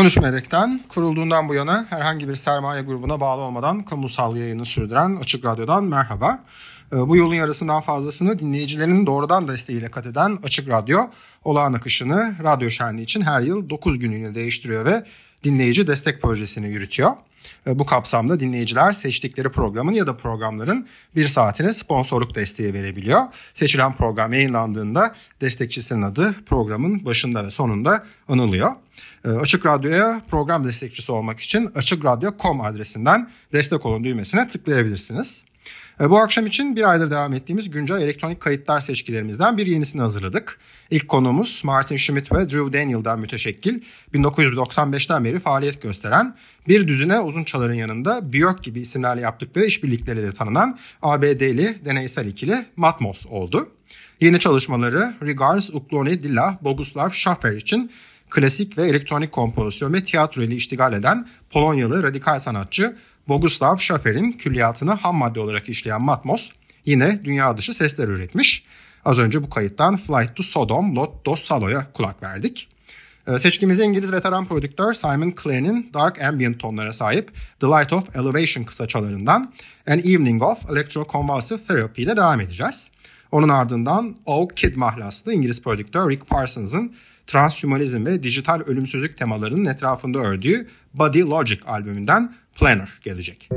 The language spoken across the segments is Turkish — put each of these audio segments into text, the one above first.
13 Melek'ten kurulduğundan bu yana herhangi bir sermaye grubuna bağlı olmadan kamusal yayını sürdüren Açık Radyo'dan merhaba. Ee, bu yolun yarısından fazlasını dinleyicilerin doğrudan desteğiyle kat eden Açık Radyo olağan akışını radyo şenliği için her yıl 9 günlüğüne değiştiriyor ve dinleyici destek projesini yürütüyor. Ee, bu kapsamda dinleyiciler seçtikleri programın ya da programların bir saatine sponsorluk desteği verebiliyor. Seçilen program yayınlandığında destekçisinin adı programın başında ve sonunda anılıyor. Ee, Açık Radyo'ya program destekçisi olmak için açıkradyo.com adresinden destek olun düğmesine tıklayabilirsiniz. E, bu akşam için bir aydır devam ettiğimiz güncel elektronik kayıtlar seçkilerimizden bir yenisini hazırladık. İlk konuğumuz Martin Schmidt ve Drew Daniel'dan müteşekkil 1995'ten beri faaliyet gösteren bir düzine uzun çaların yanında Björk gibi isimlerle yaptıkları işbirlikleriyle tanınan ABD'li deneysel ikili Matmos oldu. Yeni çalışmaları Regards Uklone Dilla Boguslav Schaffer için klasik ve elektronik kompozisyon ve tiyatro ile iştigal eden Polonyalı radikal sanatçı Boguslav Schaffer'in külliyatını ham madde olarak işleyen Matmos yine dünya dışı sesler üretmiş. Az önce bu kayıttan Flight to Sodom, Lot Dos Salo'ya kulak verdik. Ee, seçkimizi İngiliz veteran prodüktör Simon Clay'nin dark ambient tonlara sahip The Light of Elevation kısaçalarından An Evening of Electroconvulsive Therapy ile devam edeceğiz. Onun ardından O Kid mahlaslı İngiliz prodüktör Rick Parsons'ın transhumanizm ve dijital ölümsüzlük temalarının etrafında ördüğü Body Logic albümünden Planner gelecek.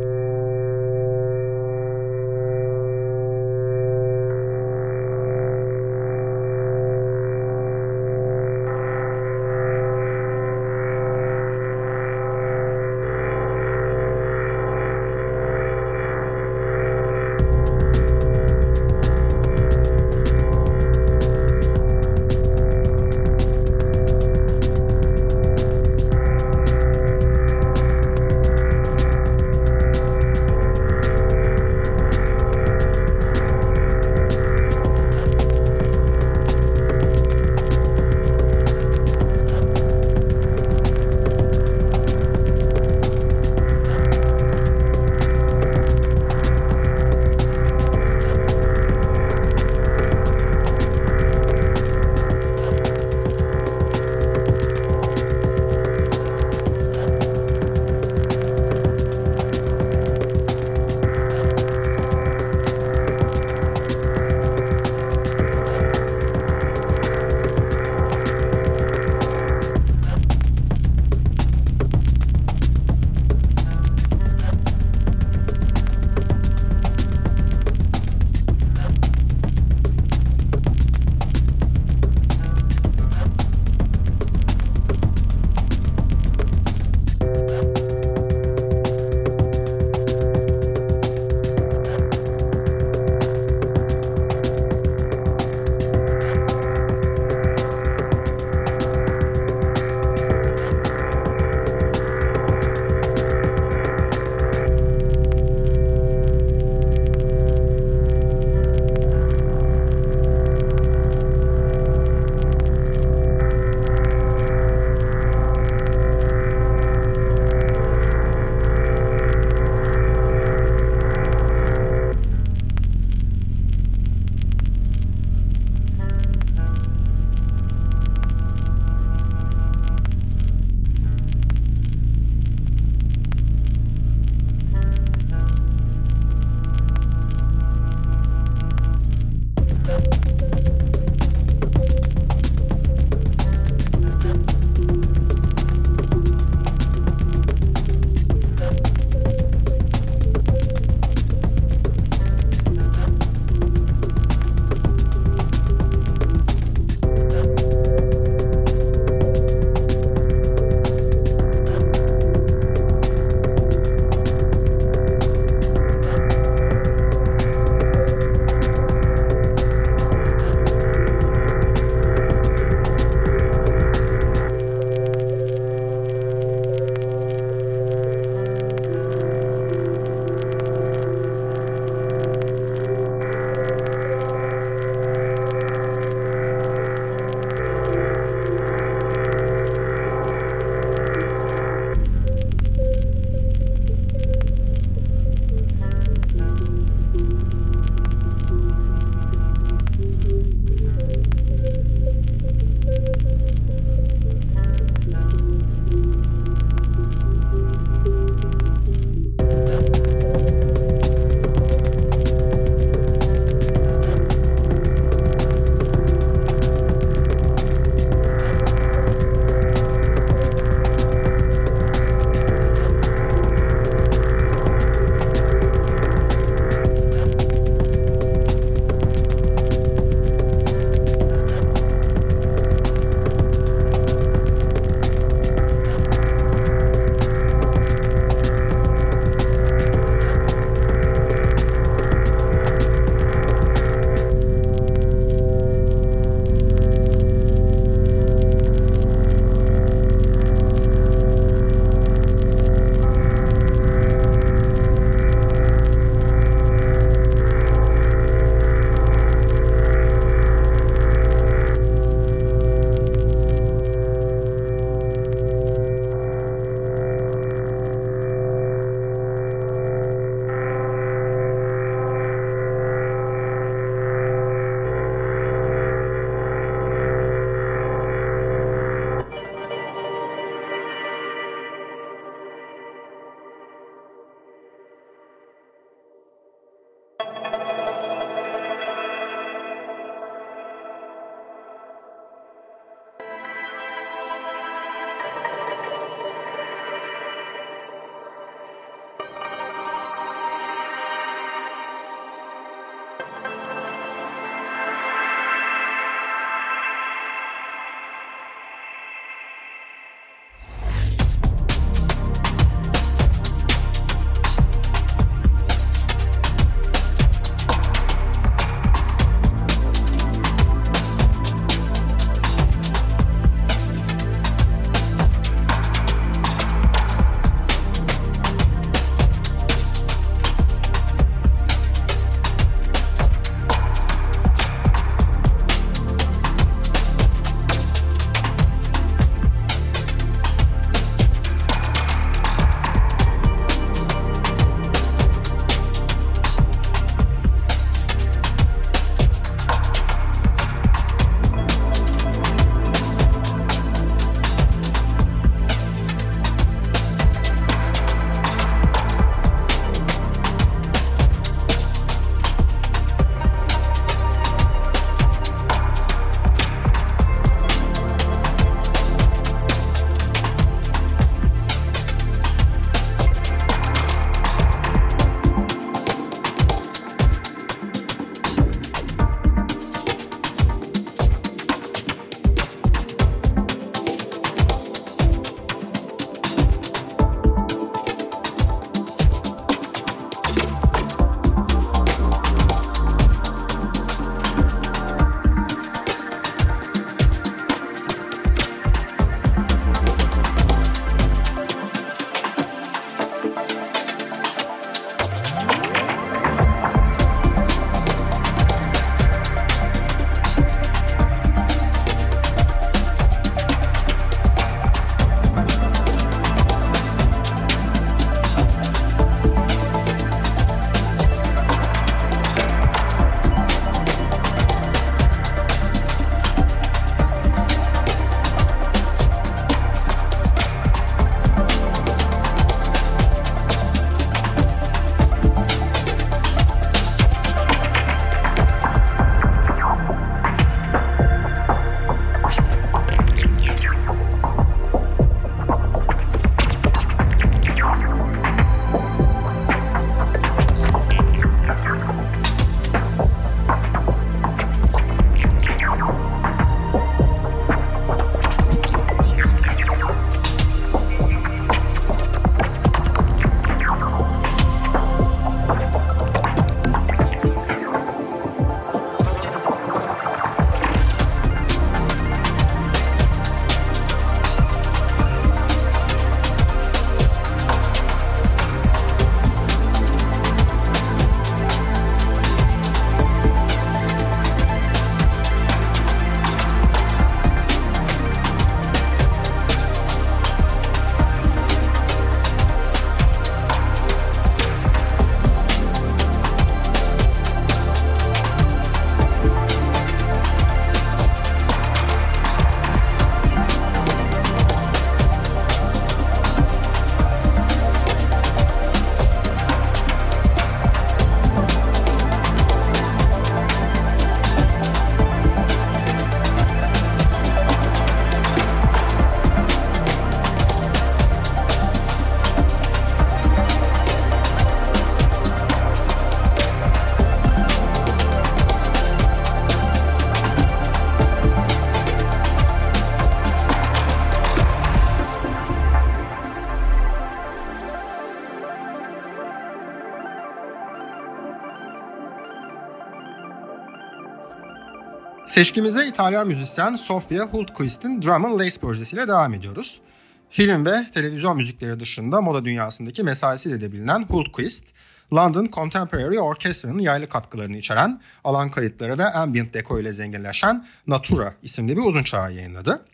Seçkimize İtalyan müzisyen Sofia Hultquist'in Drum and Lace projesiyle devam ediyoruz. Film ve televizyon müzikleri dışında moda dünyasındaki mesaisiyle de bilinen Hultquist, London Contemporary Orchestra'nın yaylı katkılarını içeren alan kayıtları ve ambient deko ile zenginleşen Natura isimli bir uzun çağı yayınladı.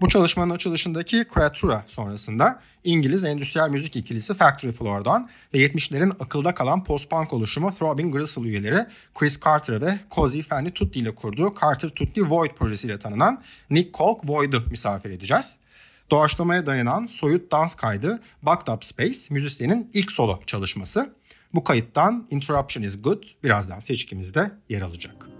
Bu çalışmanın açılışındaki Creatura sonrasında İngiliz endüstriyel müzik ikilisi Factory Floor'dan ve 70'lerin akılda kalan post-punk oluşumu Throbbing Gristle üyeleri Chris Carter ve Cozy Fanny Tutti ile kurduğu Carter Tutti Void projesiyle tanınan Nick Kolk Void'u misafir edeceğiz. Doğaçlamaya dayanan soyut dans kaydı Bucked Up Space müzisyenin ilk solo çalışması. Bu kayıttan Interruption is Good birazdan seçkimizde yer alacak.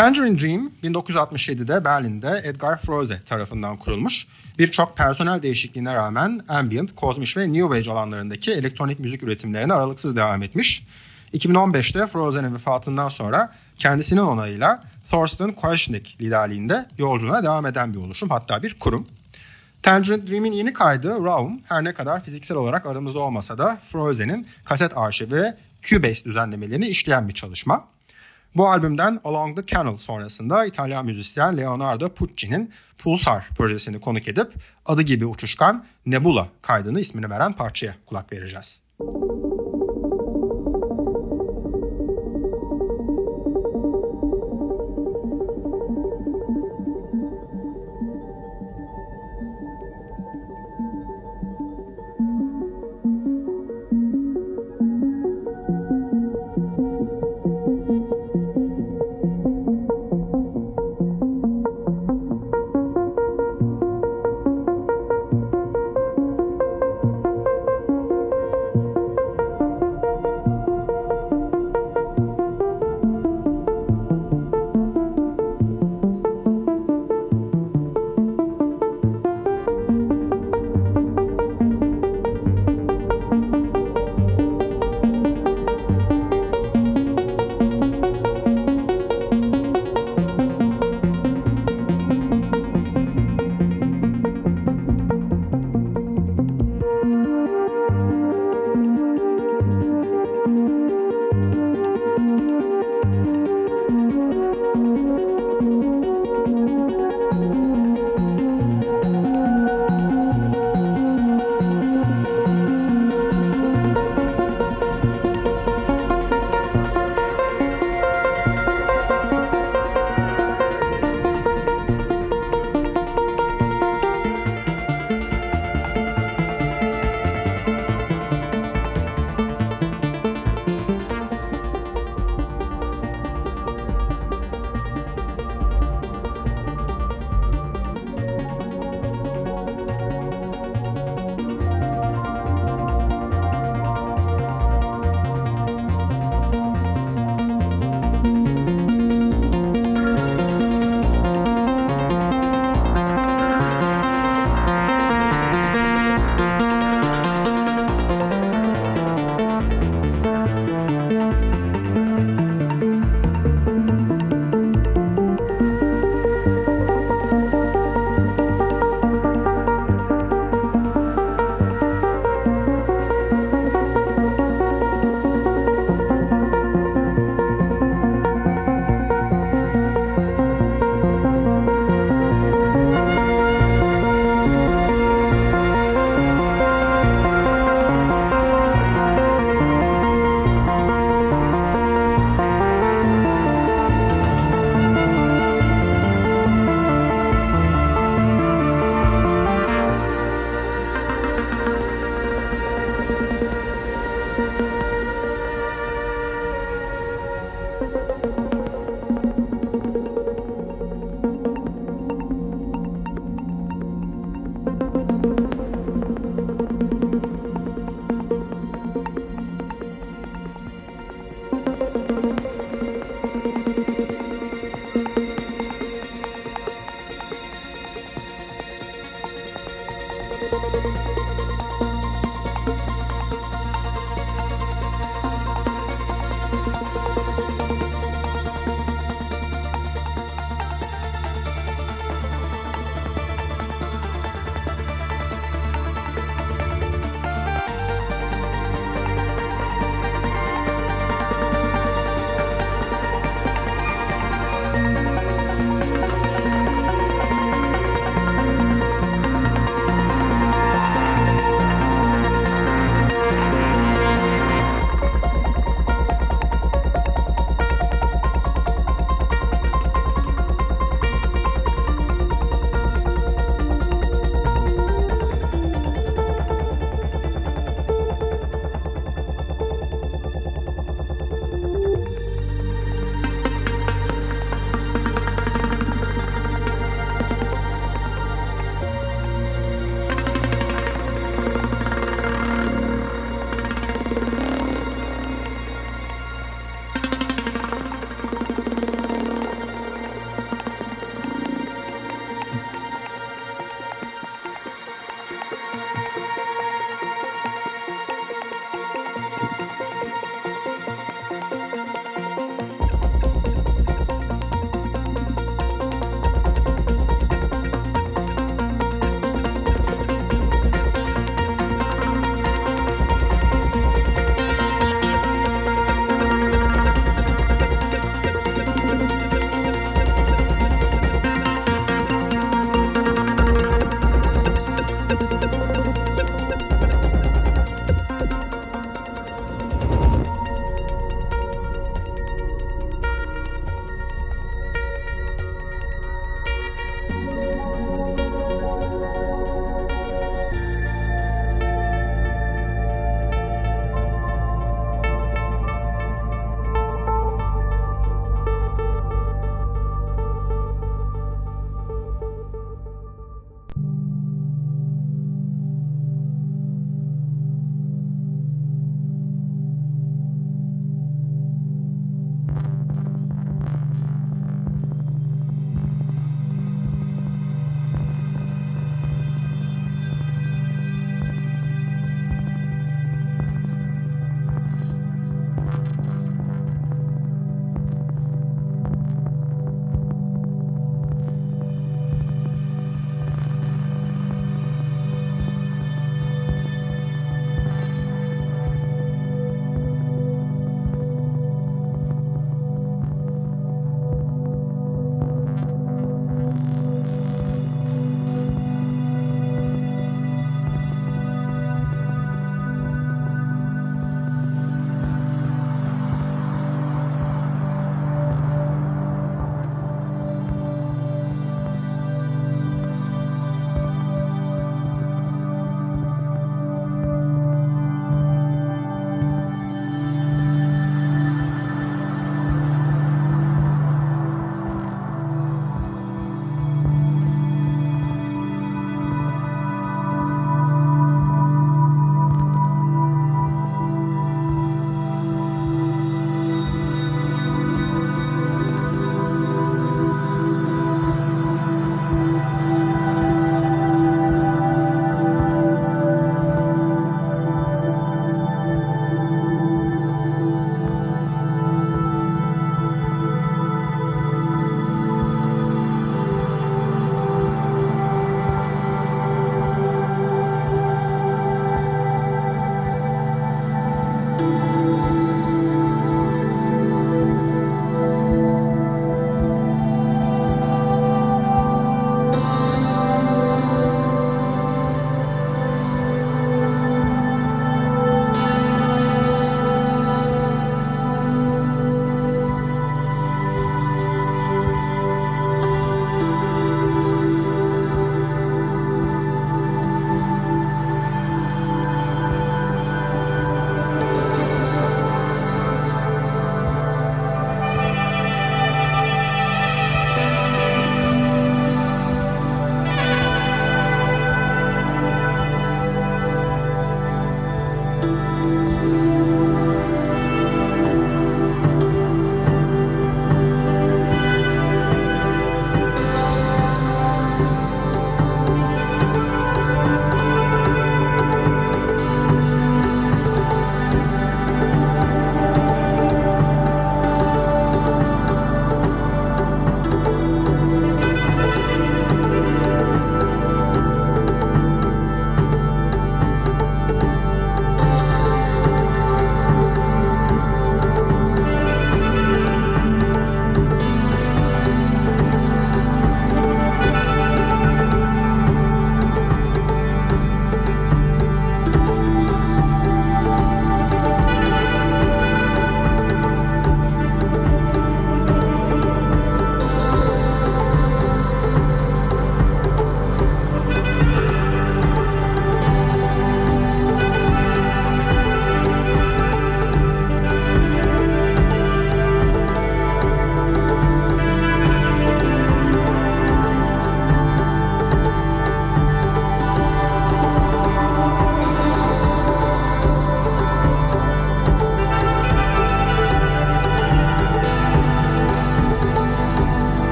Tangerine Dream 1967'de Berlin'de Edgar Froese tarafından kurulmuş. Birçok personel değişikliğine rağmen ambient, kozmiş ve new age alanlarındaki elektronik müzik üretimlerine aralıksız devam etmiş. 2015'te Froese'nin vefatından sonra kendisinin onayıyla Thorsten Quaschnik liderliğinde yolculuğuna devam eden bir oluşum hatta bir kurum. Tangerine Dream'in yeni kaydı Raum her ne kadar fiziksel olarak aramızda olmasa da Froese'nin kaset arşivi ve Cubase düzenlemelerini işleyen bir çalışma. Bu albümden Along the Canal sonrasında İtalyan müzisyen Leonardo Pucci'nin Pulsar projesini konuk edip adı gibi uçuşkan Nebula kaydını ismini veren parçaya kulak vereceğiz.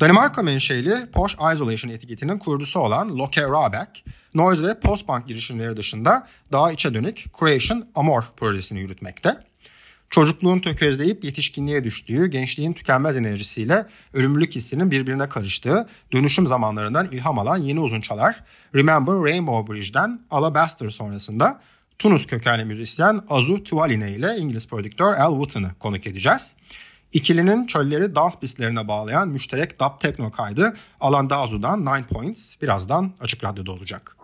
Danimarka menşeli Posh Isolation etiketinin kurucusu olan Loke Rabeck, noise ve post-punk girişimleri dışında daha içe dönük Creation Amor projesini yürütmekte. Çocukluğun tökezleyip yetişkinliğe düştüğü, gençliğin tükenmez enerjisiyle ölümlülük hissinin birbirine karıştığı dönüşüm zamanlarından ilham alan yeni uzun çalar Remember Rainbow Bridge'den Alabaster sonrasında Tunus kökenli müzisyen Azu Tuvaline ile İngiliz prodüktör Al Wotton'ı konuk edeceğiz. İkilinin çölleri dans pistlerine bağlayan müşterek dub tekno kaydı Alan Dazu'dan Nine Points birazdan Açık Radyo'da olacak.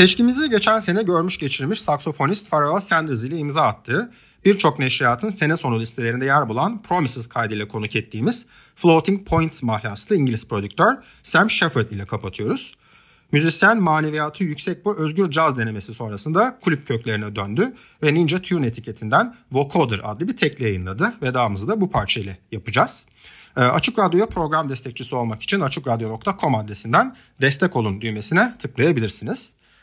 Seçkimizi geçen sene görmüş geçirmiş saksofonist Pharrell Sanders ile imza attığı birçok neşriyatın sene sonu listelerinde yer bulan Promises kaydıyla konuk ettiğimiz Floating Point mahlaslı İngiliz prodüktör Sam Shepard ile kapatıyoruz. Müzisyen maneviyatı yüksek bu özgür caz denemesi sonrasında kulüp köklerine döndü ve Ninja Tune etiketinden Vocoder adlı bir tekli yayınladı. Vedamızı da bu parçayla yapacağız. E, Açık Radyo'ya program destekçisi olmak için açıkradyo.com adresinden destek olun düğmesine tıklayabilirsiniz.